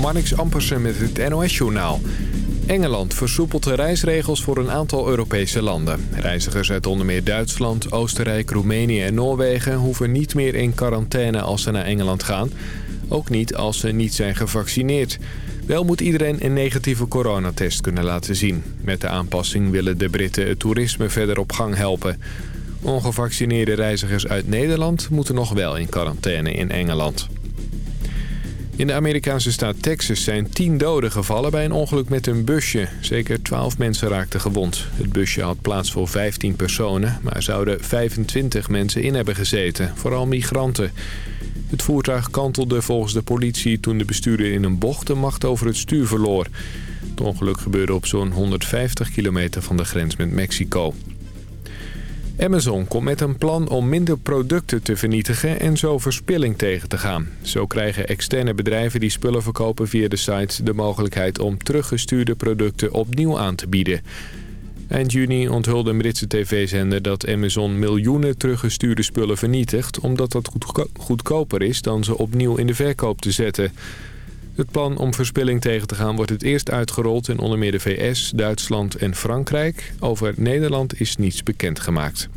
Marnix Ampersen met het NOS-journaal. Engeland versoepelt de reisregels voor een aantal Europese landen. Reizigers uit onder meer Duitsland, Oostenrijk, Roemenië en Noorwegen... hoeven niet meer in quarantaine als ze naar Engeland gaan. Ook niet als ze niet zijn gevaccineerd. Wel moet iedereen een negatieve coronatest kunnen laten zien. Met de aanpassing willen de Britten het toerisme verder op gang helpen. Ongevaccineerde reizigers uit Nederland moeten nog wel in quarantaine in Engeland. In de Amerikaanse staat Texas zijn tien doden gevallen bij een ongeluk met een busje. Zeker 12 mensen raakten gewond. Het busje had plaats voor 15 personen, maar zouden 25 mensen in hebben gezeten. Vooral migranten. Het voertuig kantelde volgens de politie toen de bestuurder in een bocht de macht over het stuur verloor. Het ongeluk gebeurde op zo'n 150 kilometer van de grens met Mexico. Amazon komt met een plan om minder producten te vernietigen en zo verspilling tegen te gaan. Zo krijgen externe bedrijven die spullen verkopen via de site de mogelijkheid om teruggestuurde producten opnieuw aan te bieden. Eind juni onthulde een Britse tv-zender dat Amazon miljoenen teruggestuurde spullen vernietigt... omdat dat goedkoper is dan ze opnieuw in de verkoop te zetten. Het plan om verspilling tegen te gaan wordt het eerst uitgerold in onder meer de VS, Duitsland en Frankrijk. Over Nederland is niets bekendgemaakt.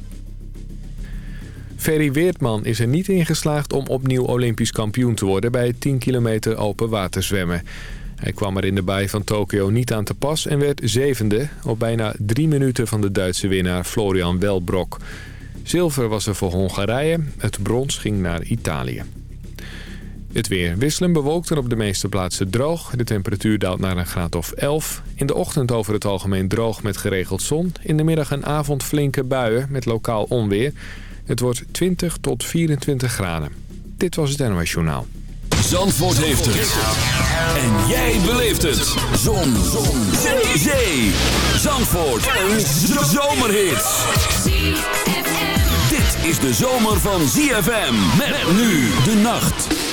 Ferry Weertman is er niet in geslaagd om opnieuw Olympisch kampioen te worden bij het 10 kilometer open waterzwemmen. Hij kwam er in de baai van Tokio niet aan te pas en werd zevende... op bijna drie minuten van de Duitse winnaar Florian Welbrok. Zilver was er voor Hongarije, het brons ging naar Italië. Het weer wisselen bewolkt en op de meeste plaatsen droog. De temperatuur daalt naar een graad of 11. In de ochtend over het algemeen droog met geregeld zon. In de middag en avond flinke buien met lokaal onweer. Het wordt 20 tot 24 graden. Dit was het NOS Journaal. Zandvoort heeft het. En jij beleeft het. Zon. zon. Zee. Zee. Zandvoort. Een zomerhit. Dit is de zomer van ZFM. Met nu de nacht.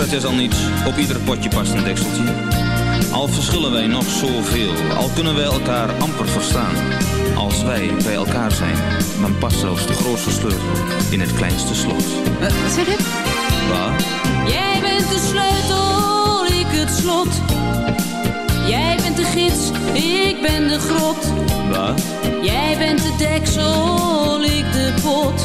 Zei Socrates al niets, op ieder potje past een dekseltje. Al verschillen wij nog zoveel, al kunnen wij elkaar amper verstaan. Als wij bij elkaar zijn, dan past zelfs de grootste sleutel in het kleinste slot. Wat zeg je? Wat? Jij bent de sleutel, ik het slot. Jij bent de gids, ik ben de grot. Wat? Jij bent de deksel, ik de pot.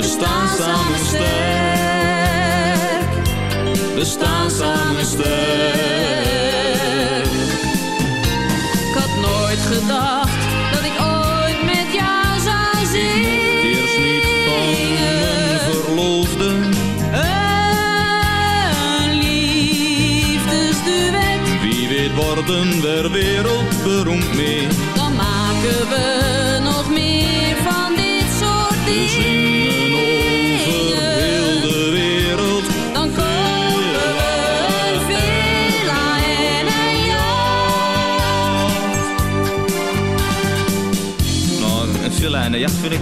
We staan samen sterk. We staan samen sterk. Ik had nooit gedacht dat ik ooit met jou zou zingen. Eerst niet van mijn verloofde. Een liefdesduet, Wie weet worden we wereldberoemd mee. dan maken we nog meer van dit soort We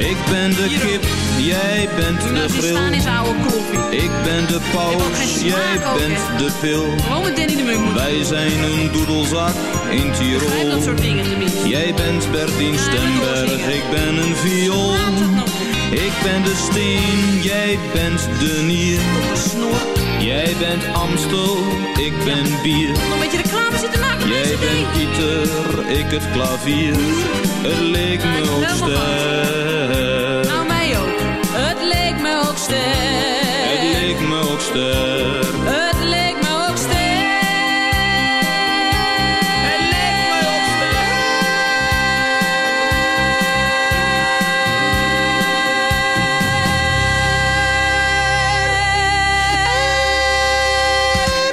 Ik ben de kip, jij bent de grill. staan is oude koffie. Ik ben de paus, jij bent de pil. Wij zijn een doedelzak in Tirol. Jij bent Bertien Ja, Stemberg, doorzingen. ik ben een viool. Ik ben de steen, jij bent de nier. Jij bent Amstel, ik ben bier. Nog een beetje reclame zitten maken Jij bent. Pieter, ik het klavier. Het leek me ook sterk. Ook. Het leek me ook sterk. Het leek me ook sterk.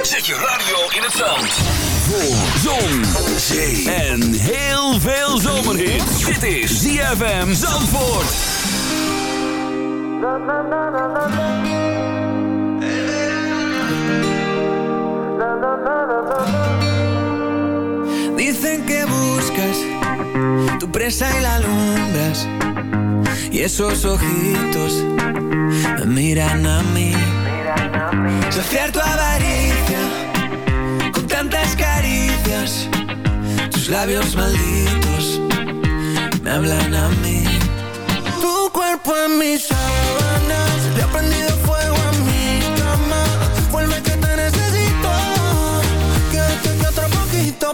Zet je radio in het zand. Voor zon, zee en heel veel zomerhit. Dit is ZFM Zandvoort. Dicen que buscas tu presa y la alumbras. Y esos ojitos me miran a mí. Saciar tu avaricia con tantas caricias. Tus labios malditos me hablan a mí. Tu cuerpo en mis sábanas. Le ha prendido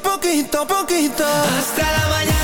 poquito, poquito, poquito. Hasta la mañana,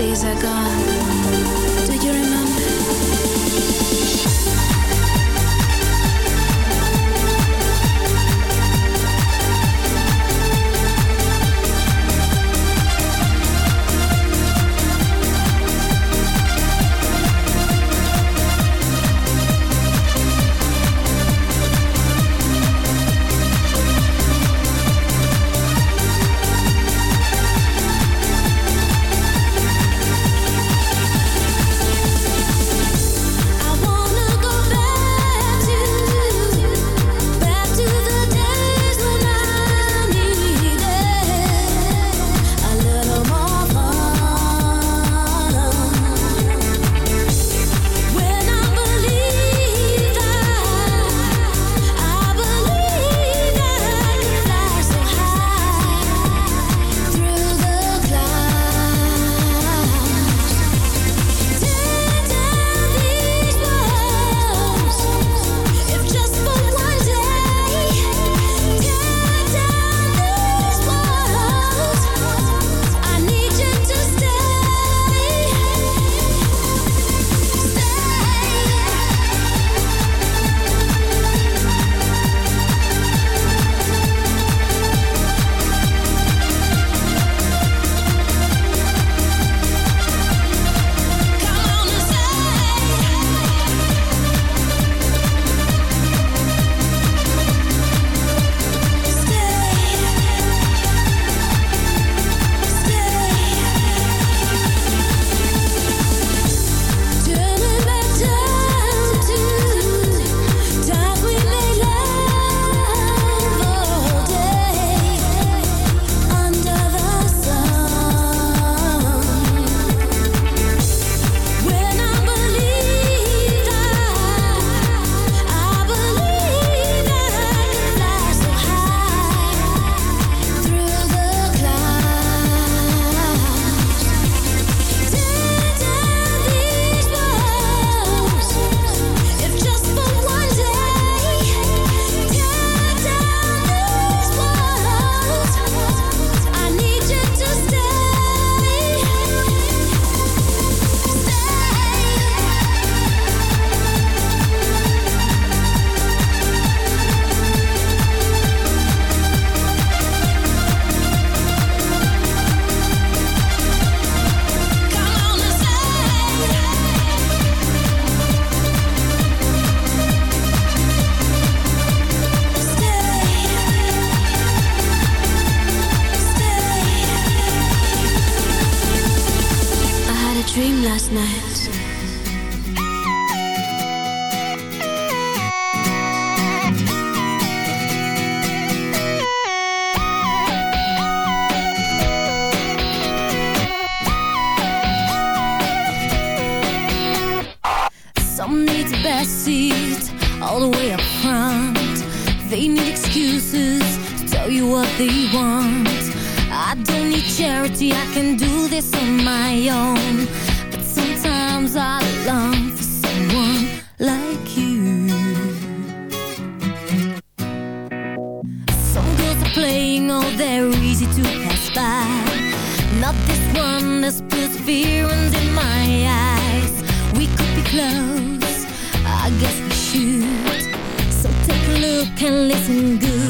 days are gone. playing all they're easy to pass by. Not this one, that's put fear in my eyes. We could be close, I guess we should. So take a look and listen good.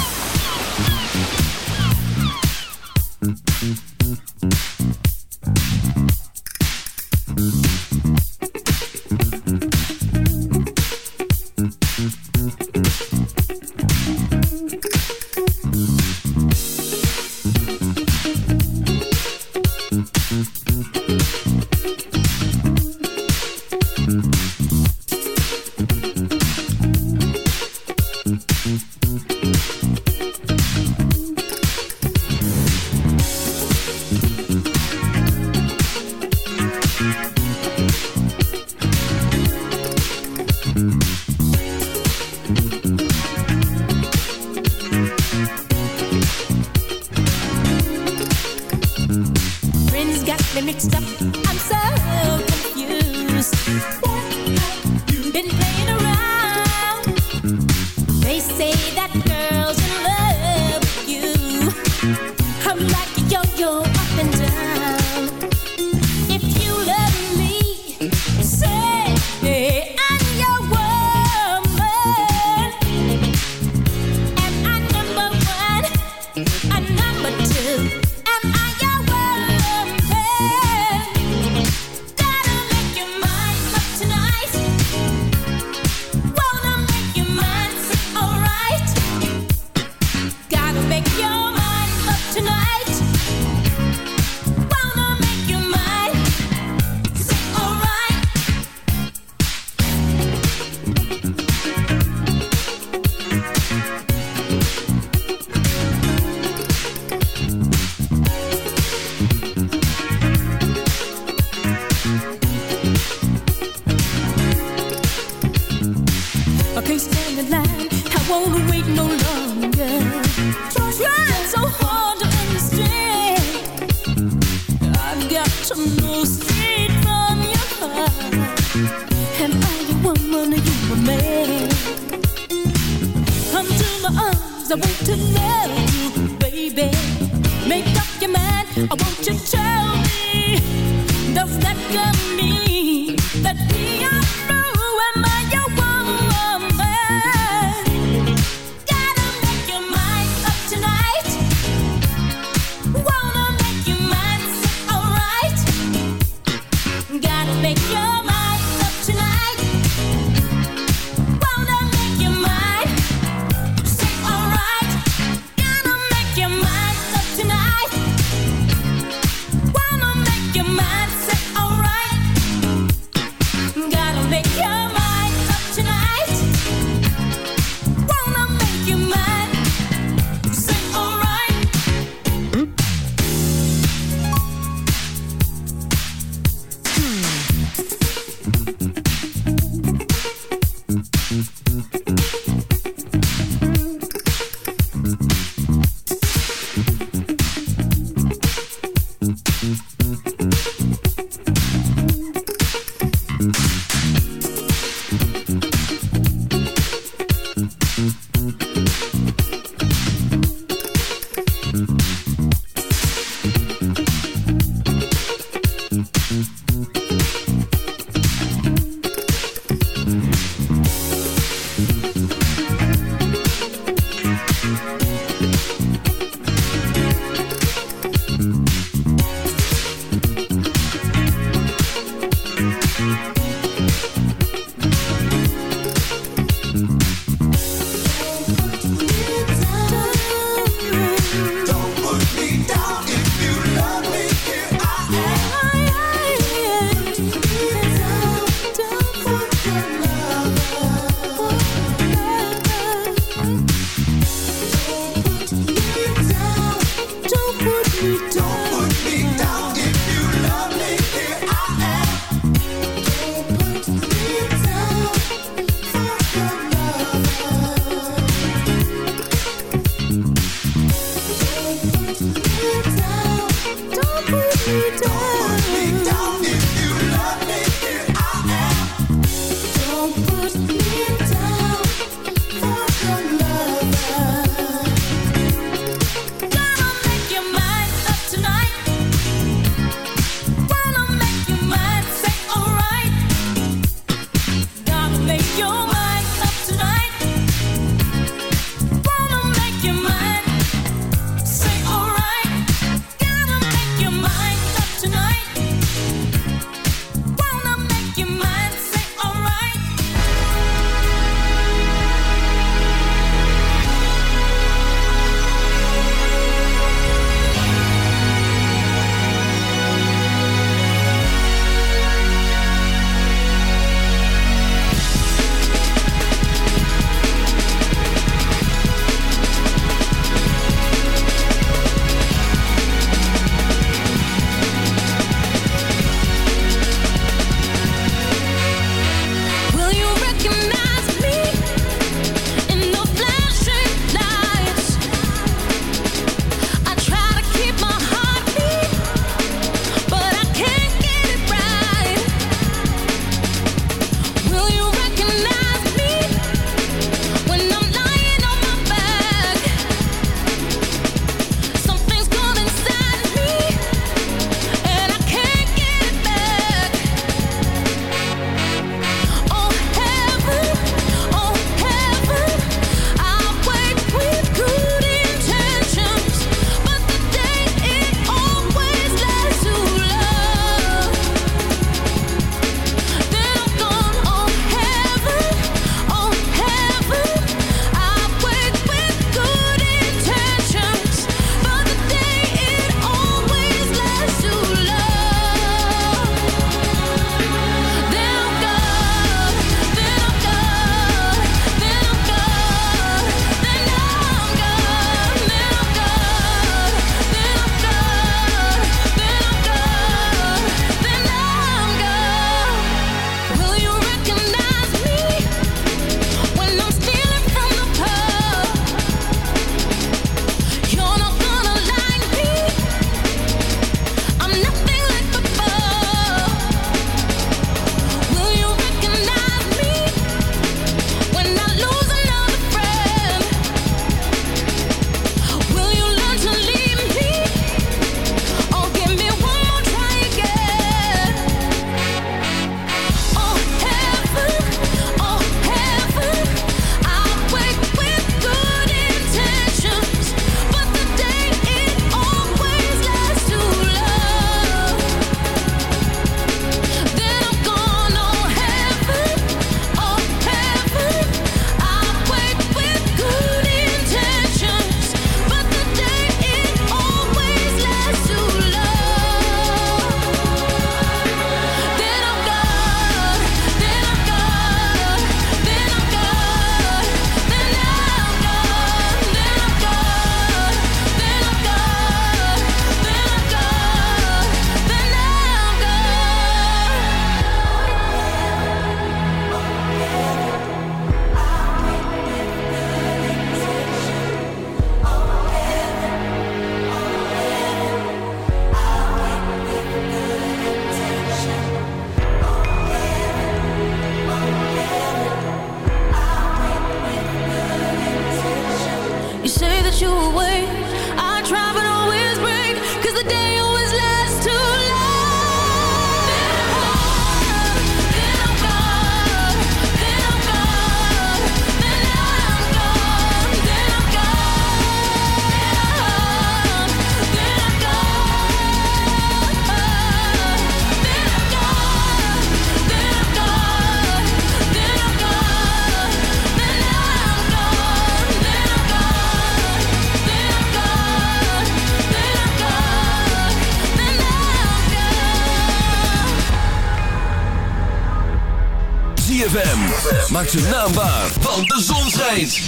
Maak ze naambaar, want de zon schijnt.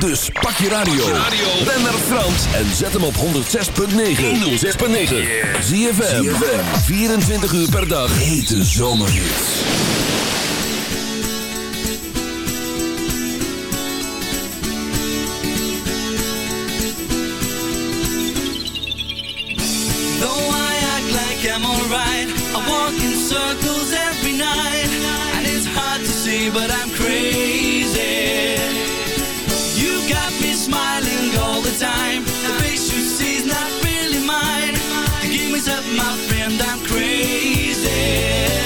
Dus pak je radio. Ben naar Frans en zet hem op 106.9. 106.9. Zie je 24 uur per dag. Hete zomerhits. I'm I walk in circles every night. See, but I'm crazy. You got me smiling all the time. The face you see is not really mine. Give me up, my friend, I'm crazy.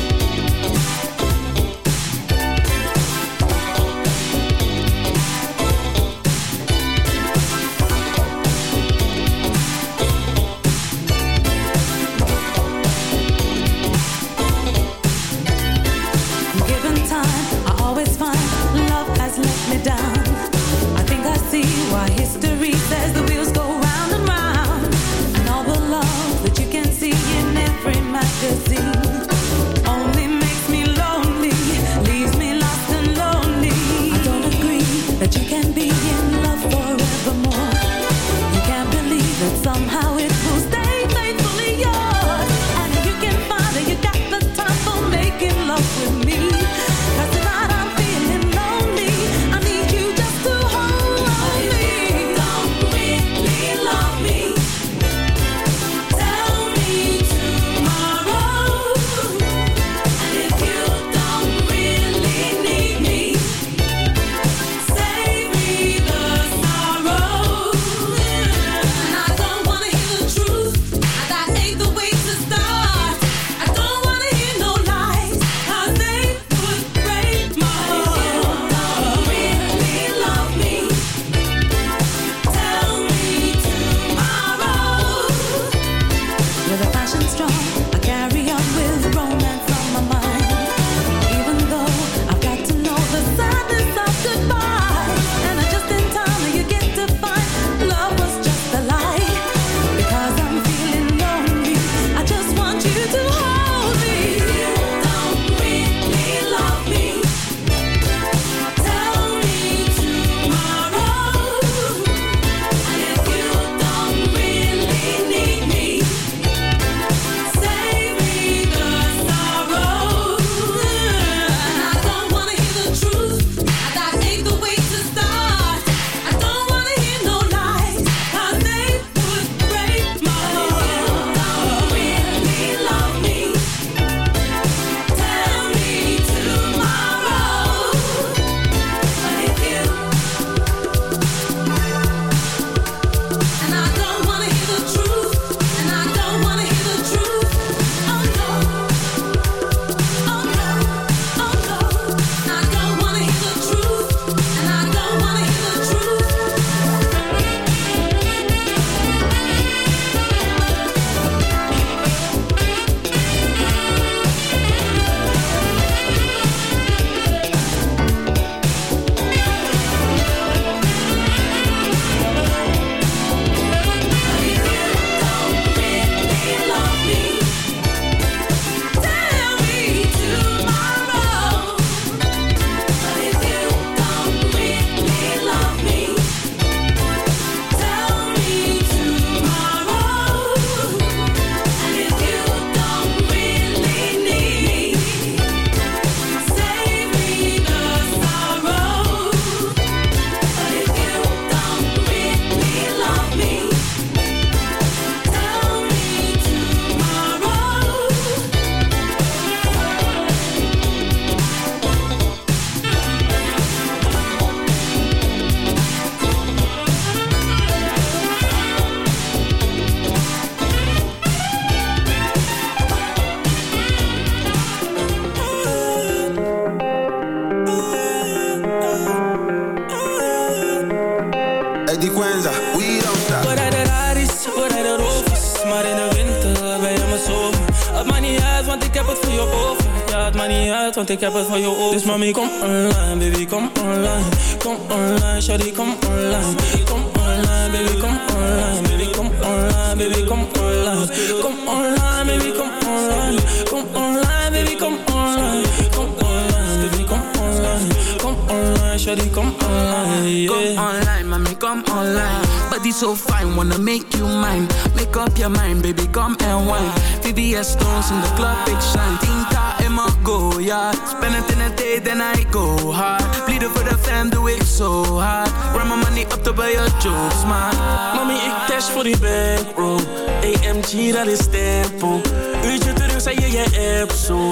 Heb het voor je over Dus mami, kom online, baby, kom online Kom online, shawty, kom online Kom online, baby, kom online Baby, kom online, baby, kom online Kom online, baby, kom online Kom online, baby, kom online Kom online, baby, kom online Kom online, shawty, kom online. Come online, mommy, come online. Body so fine, wanna make you mine. Make up your mind, baby, come and wine. VVS stones in the club, big shine. Tinta in go, yeah. Spend it in a day, then I go hard. Bleeden for the fam, doe ik zo hard. Run my money up to buy your jokes, man. Mami, ik cash voor die bankroll AMG, dat is tempo Uurtje terug, zei je je app zo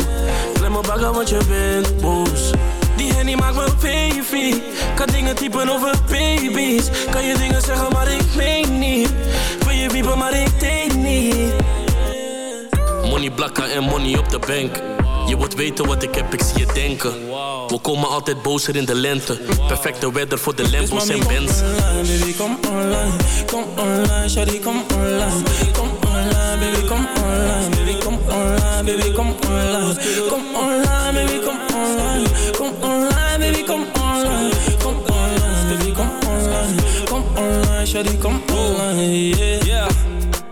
Klem me bagger, want je bent boos Die hennie maakt me baby. Kan dingen typen over baby's. Kan je dingen zeggen, maar ik meen niet. Wil je wiepen, maar ik denk niet. Money blakken en money op de bank. Je wilt weten wat ik heb, ik zie je denken. We komen altijd bozer in de lente. Perfecte weather voor de Lambos en Benz. Baby, kom online, kom online, shawty, kom online. Kom online, baby, kom online, baby, kom online, baby, kom online. Kom online, baby, kom online. Kom online, baby, kom online. Kom online, baby, kom online. Kom online, shawty, kom online, yeah.